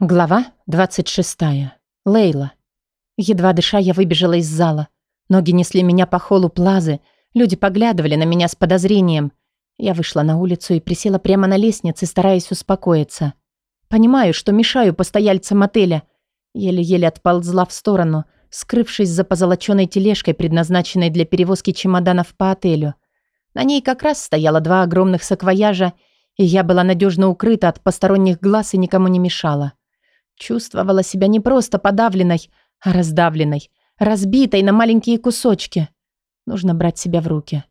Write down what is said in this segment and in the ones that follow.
Глава 26. Лейла. Едва дыша, я выбежала из зала. Ноги несли меня по холлу плазы. Люди поглядывали на меня с подозрением. Я вышла на улицу и присела прямо на лестнице, стараясь успокоиться. Понимаю, что мешаю постояльцам отеля. Еле-еле отползла в сторону, скрывшись за позолоченной тележкой, предназначенной для перевозки чемоданов по отелю. На ней как раз стояло два огромных саквояжа, и я была надежно укрыта от посторонних глаз и никому не мешала. Чувствовала себя не просто подавленной, а раздавленной, разбитой на маленькие кусочки. Нужно брать себя в руки.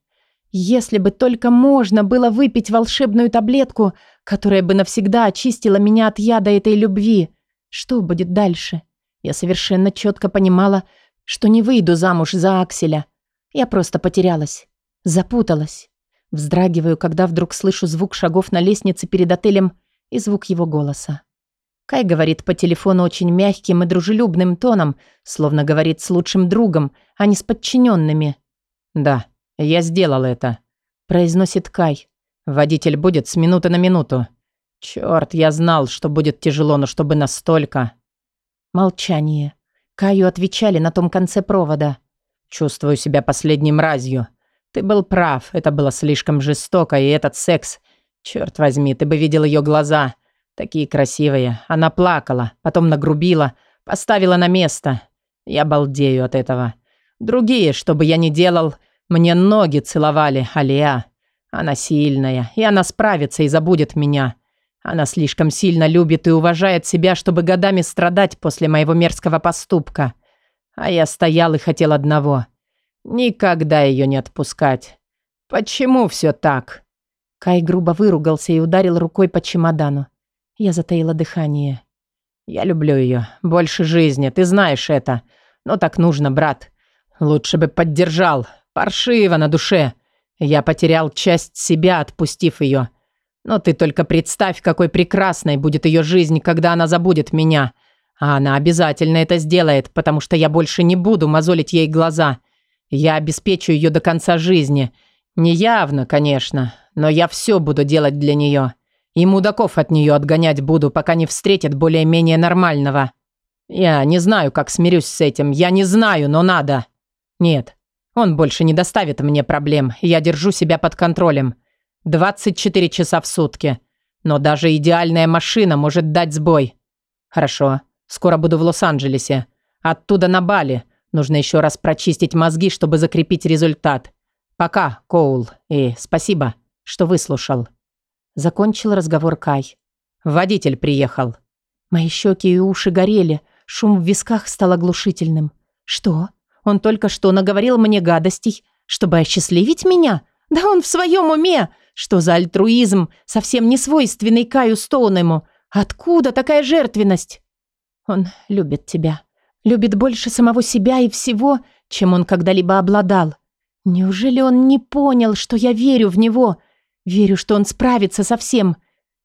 Если бы только можно было выпить волшебную таблетку, которая бы навсегда очистила меня от яда этой любви, что будет дальше? Я совершенно четко понимала, что не выйду замуж за Акселя. Я просто потерялась, запуталась. Вздрагиваю, когда вдруг слышу звук шагов на лестнице перед отелем и звук его голоса. Кай говорит по телефону очень мягким и дружелюбным тоном, словно говорит с лучшим другом, а не с подчиненными. «Да, я сделал это», – произносит Кай. «Водитель будет с минуты на минуту. Черт, я знал, что будет тяжело, но чтобы настолько...» Молчание. Каю отвечали на том конце провода. «Чувствую себя последней мразью. Ты был прав, это было слишком жестоко, и этот секс... Черт возьми, ты бы видел ее глаза. Такие красивые. Она плакала, потом нагрубила, поставила на место. Я балдею от этого. Другие, что бы я ни делал, мне ноги целовали, Алия. Она сильная, и она справится и забудет меня. Она слишком сильно любит и уважает себя, чтобы годами страдать после моего мерзкого поступка. А я стоял и хотел одного. Никогда ее не отпускать. Почему все так? Кай грубо выругался и ударил рукой по чемодану. Я затаила дыхание. «Я люблю ее. Больше жизни. Ты знаешь это. Но так нужно, брат. Лучше бы поддержал. Паршиво на душе. Я потерял часть себя, отпустив ее. Но ты только представь, какой прекрасной будет ее жизнь, когда она забудет меня. А она обязательно это сделает, потому что я больше не буду мозолить ей глаза. Я обеспечу ее до конца жизни. Неявно, конечно, но я все буду делать для нее. И мудаков от нее отгонять буду, пока не встретит более-менее нормального. Я не знаю, как смирюсь с этим. Я не знаю, но надо. Нет, он больше не доставит мне проблем. Я держу себя под контролем. 24 часа в сутки. Но даже идеальная машина может дать сбой. Хорошо, скоро буду в Лос-Анджелесе. Оттуда на Бали. Нужно еще раз прочистить мозги, чтобы закрепить результат. Пока, Коул. И спасибо, что выслушал. Закончил разговор Кай. «Водитель приехал». Мои щеки и уши горели, шум в висках стал оглушительным. «Что? Он только что наговорил мне гадостей, чтобы осчастливить меня? Да он в своем уме! Что за альтруизм, совсем не свойственный Каю Стоунему? Откуда такая жертвенность?» «Он любит тебя. Любит больше самого себя и всего, чем он когда-либо обладал. Неужели он не понял, что я верю в него?» Верю, что он справится со всем.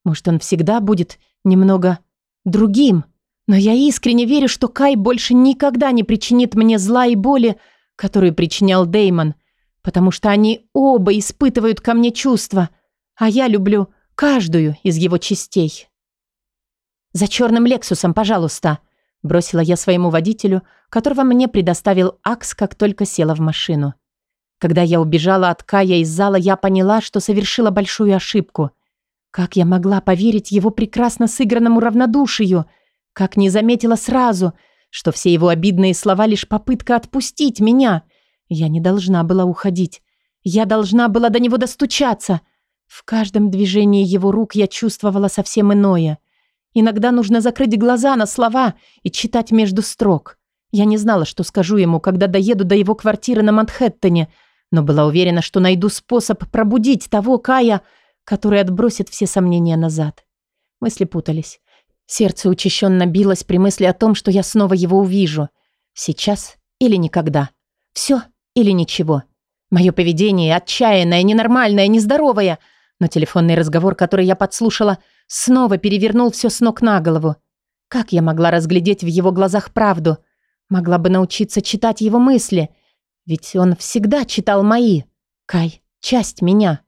Может, он всегда будет немного другим. Но я искренне верю, что Кай больше никогда не причинит мне зла и боли, которую причинял Деймон, потому что они оба испытывают ко мне чувства, а я люблю каждую из его частей. «За черным Лексусом, пожалуйста», – бросила я своему водителю, которого мне предоставил Акс, как только села в машину. Когда я убежала от Кая из зала, я поняла, что совершила большую ошибку. Как я могла поверить его прекрасно сыгранному равнодушию? Как не заметила сразу, что все его обидные слова лишь попытка отпустить меня? Я не должна была уходить. Я должна была до него достучаться. В каждом движении его рук я чувствовала совсем иное. Иногда нужно закрыть глаза на слова и читать между строк. Я не знала, что скажу ему, когда доеду до его квартиры на Манхэттене, но была уверена, что найду способ пробудить того Кая, который отбросит все сомнения назад. Мысли путались. Сердце учащенно билось при мысли о том, что я снова его увижу. Сейчас или никогда. Все или ничего. Мое поведение отчаянное, ненормальное, нездоровое. Но телефонный разговор, который я подслушала, снова перевернул все с ног на голову. Как я могла разглядеть в его глазах правду? Могла бы научиться читать его мысли — ведь он всегда читал мои. Кай, часть меня.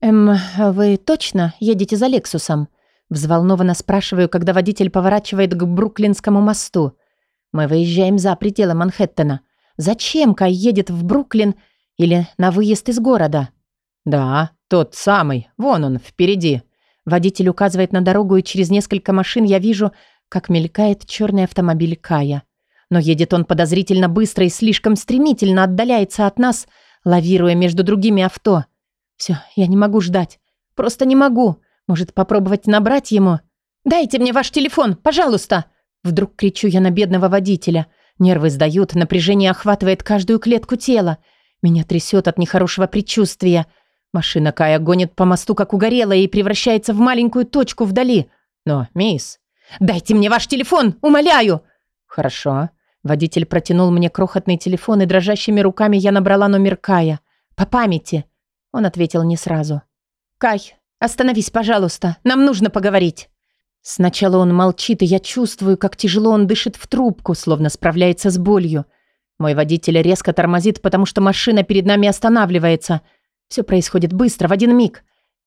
Эм, вы точно едете за Лексусом? Взволнованно спрашиваю, когда водитель поворачивает к Бруклинскому мосту. Мы выезжаем за пределы Манхэттена. Зачем Кай едет в Бруклин или на выезд из города? Да, тот самый. Вон он, впереди. Водитель указывает на дорогу, и через несколько машин я вижу, как мелькает черный автомобиль Кая. Но едет он подозрительно быстро и слишком стремительно отдаляется от нас, лавируя между другими авто. Все, я не могу ждать. Просто не могу. Может, попробовать набрать ему? «Дайте мне ваш телефон, пожалуйста!» Вдруг кричу я на бедного водителя. Нервы сдают, напряжение охватывает каждую клетку тела. Меня трясет от нехорошего предчувствия. Машина Кая гонит по мосту, как угорелая, и превращается в маленькую точку вдали. Но, мисс... «Дайте мне ваш телефон, умоляю!» «Хорошо». Водитель протянул мне крохотный телефон, и дрожащими руками я набрала номер Кая. «По памяти». Он ответил не сразу. «Кай, остановись, пожалуйста. Нам нужно поговорить». Сначала он молчит, и я чувствую, как тяжело он дышит в трубку, словно справляется с болью. Мой водитель резко тормозит, потому что машина перед нами останавливается. Все происходит быстро, в один миг.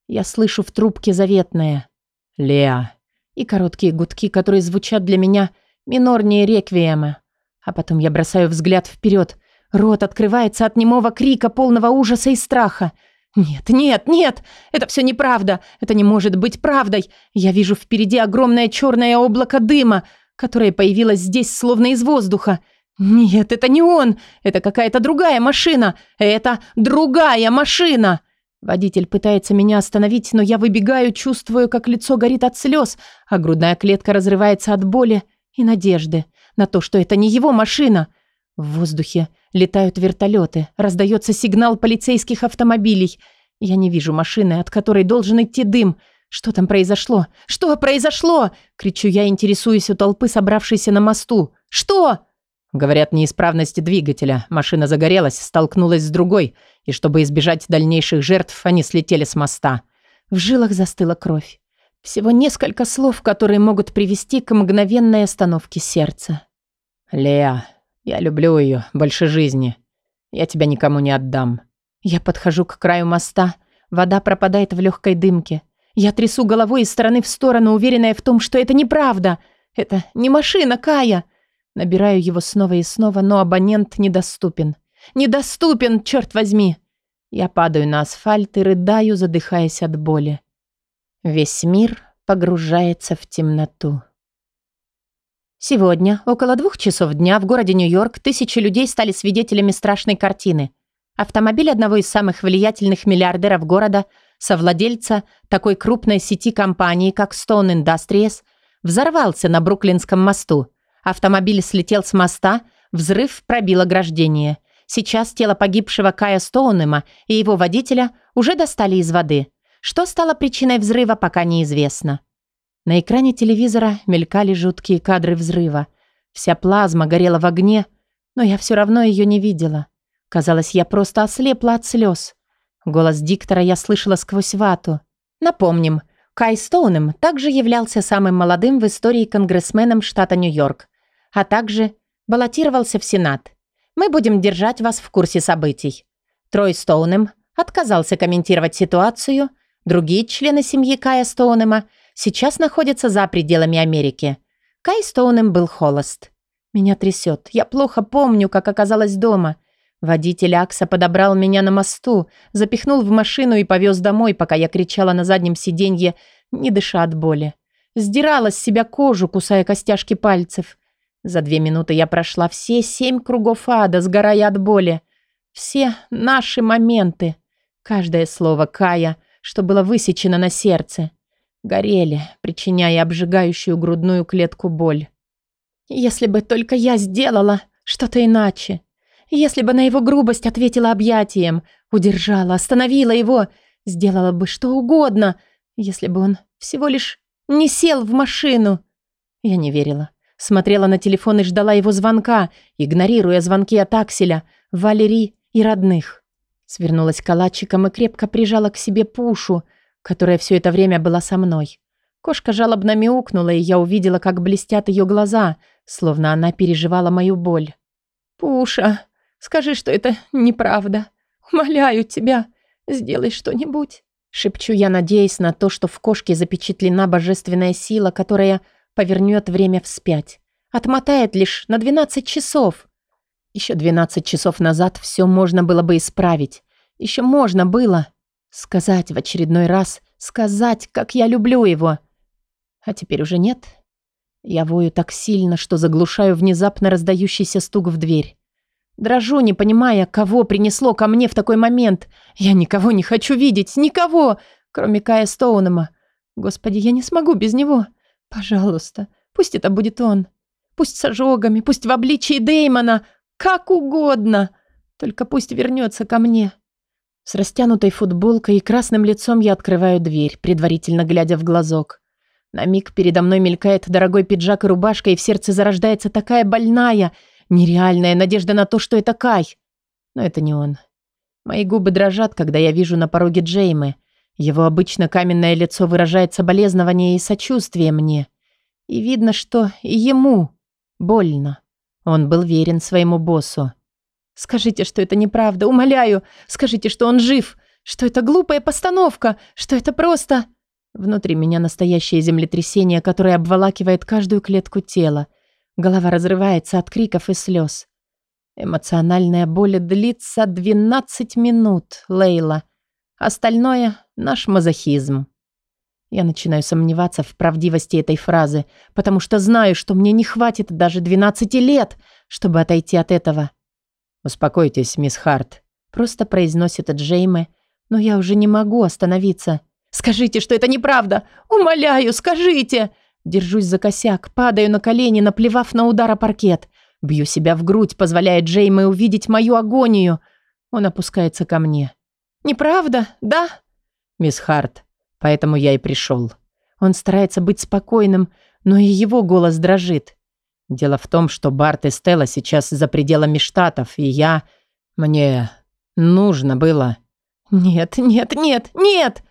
Я слышу в трубке заветное «Леа» и короткие гудки, которые звучат для меня минорнее реквиема. А потом я бросаю взгляд вперед. Рот открывается от немого крика, полного ужаса и страха – «Нет, нет, нет! Это все неправда! Это не может быть правдой! Я вижу впереди огромное черное облако дыма, которое появилось здесь словно из воздуха. Нет, это не он! Это какая-то другая машина! Это другая машина!» Водитель пытается меня остановить, но я выбегаю, чувствую, как лицо горит от слез, а грудная клетка разрывается от боли и надежды на то, что это не его машина. В воздухе летают вертолеты, раздается сигнал полицейских автомобилей. Я не вижу машины, от которой должен идти дым. Что там произошло? Что произошло? Кричу я, интересуюсь у толпы, собравшейся на мосту. Что? Говорят, неисправности двигателя. Машина загорелась, столкнулась с другой, и чтобы избежать дальнейших жертв, они слетели с моста. В жилах застыла кровь. Всего несколько слов, которые могут привести к мгновенной остановке сердца. «Леа, я люблю ее больше жизни. Я тебя никому не отдам. Я подхожу к краю моста. Вода пропадает в легкой дымке. Я трясу головой из стороны в сторону, уверенная в том, что это неправда. Это не машина Кая. Набираю его снова и снова, но абонент недоступен. Недоступен, черт возьми. Я падаю на асфальт и рыдаю, задыхаясь от боли. Весь мир погружается в темноту. Сегодня, около двух часов дня, в городе Нью-Йорк тысячи людей стали свидетелями страшной картины. Автомобиль одного из самых влиятельных миллиардеров города, совладельца такой крупной сети компаний, как Stone Industries, взорвался на Бруклинском мосту. Автомобиль слетел с моста, взрыв пробил ограждение. Сейчас тело погибшего Кая Стоунема и его водителя уже достали из воды. Что стало причиной взрыва, пока неизвестно. На экране телевизора мелькали жуткие кадры взрыва. Вся плазма горела в огне, но я все равно ее не видела. Казалось, я просто ослепла от слез. Голос диктора я слышала сквозь вату. Напомним, Кай Стоунем также являлся самым молодым в истории конгрессменом штата Нью-Йорк, а также баллотировался в Сенат. Мы будем держать вас в курсе событий. Трой Стоунем отказался комментировать ситуацию, другие члены семьи Кая Стоунема сейчас находится за пределами Америки. Кай Стоунем был холост. Меня трясет. Я плохо помню, как оказалась дома. Водитель Акса подобрал меня на мосту, запихнул в машину и повез домой, пока я кричала на заднем сиденье, не дыша от боли. Сдирала с себя кожу, кусая костяшки пальцев. За две минуты я прошла все семь кругов ада, сгорая от боли. Все наши моменты. Каждое слово Кая, что было высечено на сердце горели, причиняя обжигающую грудную клетку боль. Если бы только я сделала что-то иначе. Если бы на его грубость ответила объятием, удержала, остановила его, сделала бы что угодно, если бы он всего лишь не сел в машину. Я не верила. Смотрела на телефон и ждала его звонка, игнорируя звонки от Акселя, Валерии и родных. Свернулась калачиком и крепко прижала к себе Пушу, которая все это время была со мной. Кошка жалобно мяукнула, и я увидела, как блестят ее глаза, словно она переживала мою боль. «Пуша, скажи, что это неправда. Умоляю тебя, сделай что-нибудь. Шепчу я, надеясь на то, что в кошке запечатлена божественная сила, которая повернет время вспять. Отмотает лишь на 12 часов. Еще 12 часов назад все можно было бы исправить. Еще можно было сказать в очередной раз, сказать, как я люблю его. А теперь уже нет. Я вою так сильно, что заглушаю внезапно раздающийся стук в дверь. Дрожу, не понимая, кого принесло ко мне в такой момент. Я никого не хочу видеть, никого, кроме Кая Стоунема. Господи, я не смогу без него. Пожалуйста, пусть это будет он. Пусть с ожогами, пусть в обличии Деймона, как угодно. Только пусть вернется ко мне. С растянутой футболкой и красным лицом я открываю дверь, предварительно глядя в глазок. На миг передо мной мелькает дорогой пиджак и рубашка, и в сердце зарождается такая больная, нереальная надежда на то, что это Кай. Но это не он. Мои губы дрожат, когда я вижу на пороге Джеймы. Его обычно каменное лицо выражает соболезнование и сочувствие мне. И видно, что ему больно. Он был верен своему боссу. «Скажите, что это неправда, умоляю. Скажите, что он жив, что это глупая постановка, что это просто...» Внутри меня настоящее землетрясение, которое обволакивает каждую клетку тела. Голова разрывается от криков и слез. Эмоциональная боль длится 12 минут, Лейла. Остальное — наш мазохизм. Я начинаю сомневаться в правдивости этой фразы, потому что знаю, что мне не хватит даже 12 лет, чтобы отойти от этого. «Успокойтесь, мисс Харт», — просто произносит Джейме, но я уже не могу остановиться. «Скажите, что это неправда! Умоляю, скажите!» Держусь за косяк, падаю на колени, наплевав на удар о паркет. Бью себя в грудь, позволяя Джейме увидеть мою агонию. Он опускается ко мне. «Неправда, да?» «Мисс Харт, Поэтому я и пришел. Он старается быть спокойным, но и его голос дрожит. Дело в том, что Барт и Стелла сейчас за пределами штатов, и я... Мне нужно было... Нет, нет, нет, нет!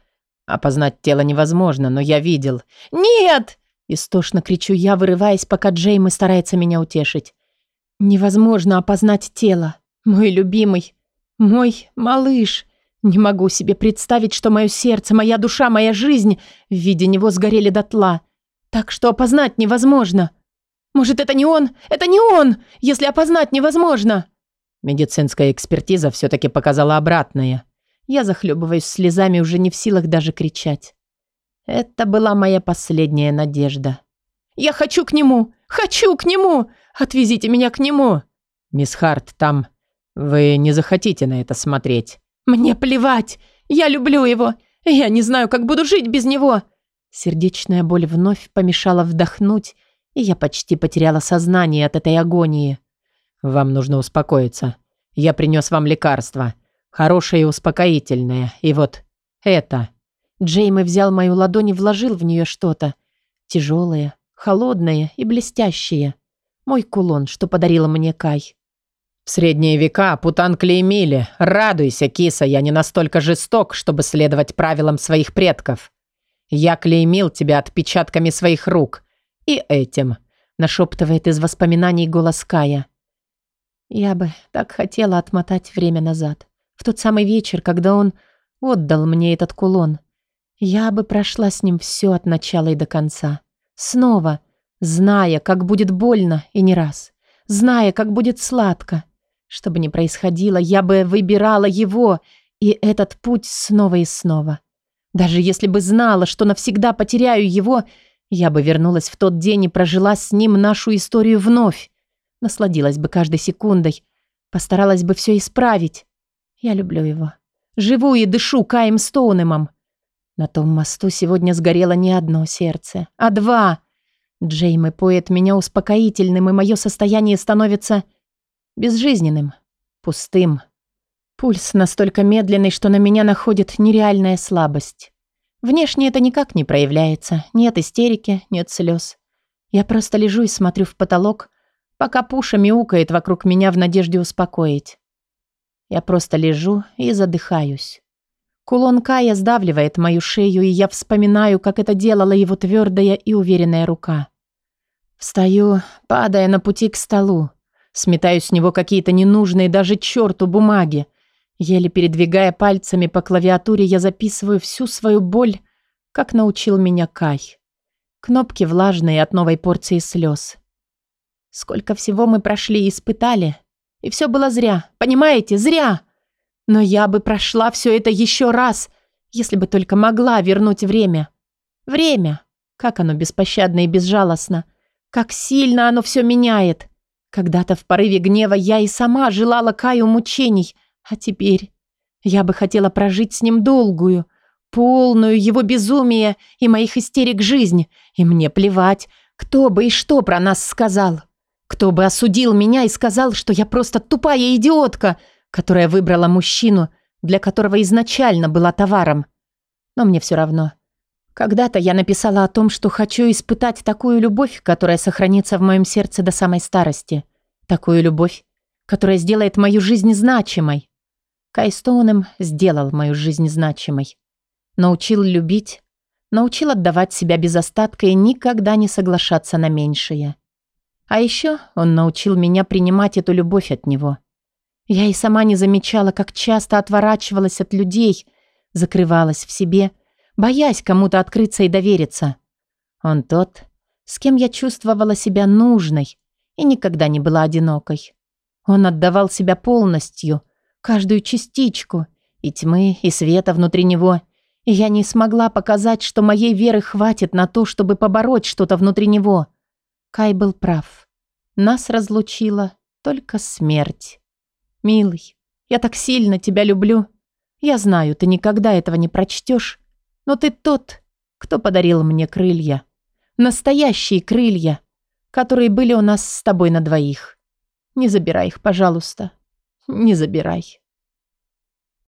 Опознать тело невозможно, но я видел. Нет! Истошно кричу я, вырываясь, пока Джейми старается меня утешить. Невозможно опознать тело. Мой любимый. Мой малыш. Не могу себе представить, что мое сердце, моя душа, моя жизнь в виде него сгорели дотла. Так что опознать невозможно. Может, это не он? Это не он, если опознать невозможно. Медицинская экспертиза все-таки показала обратное. Я захлебываюсь слезами, уже не в силах даже кричать. Это была моя последняя надежда. «Я хочу к нему! Хочу к нему! Отвезите меня к нему!» «Мисс Харт, там... Вы не захотите на это смотреть?» «Мне плевать! Я люблю его! Я не знаю, как буду жить без него!» Сердечная боль вновь помешала вдохнуть, и я почти потеряла сознание от этой агонии. «Вам нужно успокоиться. Я принес вам лекарство. Хорошее и успокоительное. И вот это». Джейми взял мою ладонь и вложил в нее что-то. Тяжелое, холодное и блестящее. Мой кулон, что подарила мне Кай. В средние века путан клеймили. Радуйся, киса, я не настолько жесток, чтобы следовать правилам своих предков. Я клеймил тебя отпечатками своих рук. И этим. Нашептывает из воспоминаний голос Кая. Я бы так хотела отмотать время назад. В тот самый вечер, когда он отдал мне этот кулон. Я бы прошла с ним все от начала и до конца. Снова, зная, как будет больно и не раз. Зная, как будет сладко. Что бы ни происходило, я бы выбирала его и этот путь снова и снова. Даже если бы знала, что навсегда потеряю его, я бы вернулась в тот день и прожила с ним нашу историю вновь. Насладилась бы каждой секундой, постаралась бы все исправить. Я люблю его. Живу и дышу Каем Стоунемом. На том мосту сегодня сгорело не одно сердце, а два. Джейми поет меня успокоительным, и мое состояние становится Безжизненным, пустым. Пульс настолько медленный, что на меня находит нереальная слабость. Внешне это никак не проявляется. Нет истерики, нет слез. Я просто лежу и смотрю в потолок, пока Пуша мяукает вокруг меня в надежде успокоить. Я просто лежу и задыхаюсь. Кулон Кая сдавливает мою шею, и я вспоминаю, как это делала его твердая и уверенная рука. Встаю, падая на пути к столу. Сметаю с него какие-то ненужные даже черту бумаги. Еле передвигая пальцами по клавиатуре, я записываю всю свою боль, как научил меня Кай. Кнопки влажные от новой порции слез. Сколько всего мы прошли и испытали. И все было зря. Понимаете, зря. Но я бы прошла все это еще раз, если бы только могла вернуть время. Время. Как оно беспощадно и безжалостно. Как сильно оно все меняет. Когда-то в порыве гнева я и сама желала Каю мучений, а теперь я бы хотела прожить с ним долгую, полную его безумия и моих истерик жизнь, и мне плевать, кто бы и что про нас сказал. Кто бы осудил меня и сказал, что я просто тупая идиотка, которая выбрала мужчину, для которого изначально была товаром. Но мне все равно. Когда-то я написала о том, что хочу испытать такую любовь, которая сохранится в моем сердце до самой старости. Такую любовь, которая сделает мою жизнь значимой. Кай Стоунем сделал мою жизнь значимой. Научил любить, научил отдавать себя без остатка и никогда не соглашаться на меньшее. А еще он научил меня принимать эту любовь от него. Я и сама не замечала, как часто отворачивалась от людей, закрывалась в себе, боясь кому-то открыться и довериться. Он тот, с кем я чувствовала себя нужной и никогда не была одинокой. Он отдавал себя полностью, каждую частичку, и тьмы, и света внутри него, и я не смогла показать, что моей веры хватит на то, чтобы побороть что-то внутри него — Кай был прав. Нас разлучила только смерть. Милый, я так сильно тебя люблю. Я знаю, ты никогда этого не прочтешь, но ты тот, кто подарил мне крылья. Настоящие крылья, которые были у нас с тобой на двоих. Не забирай их, пожалуйста. Не забирай.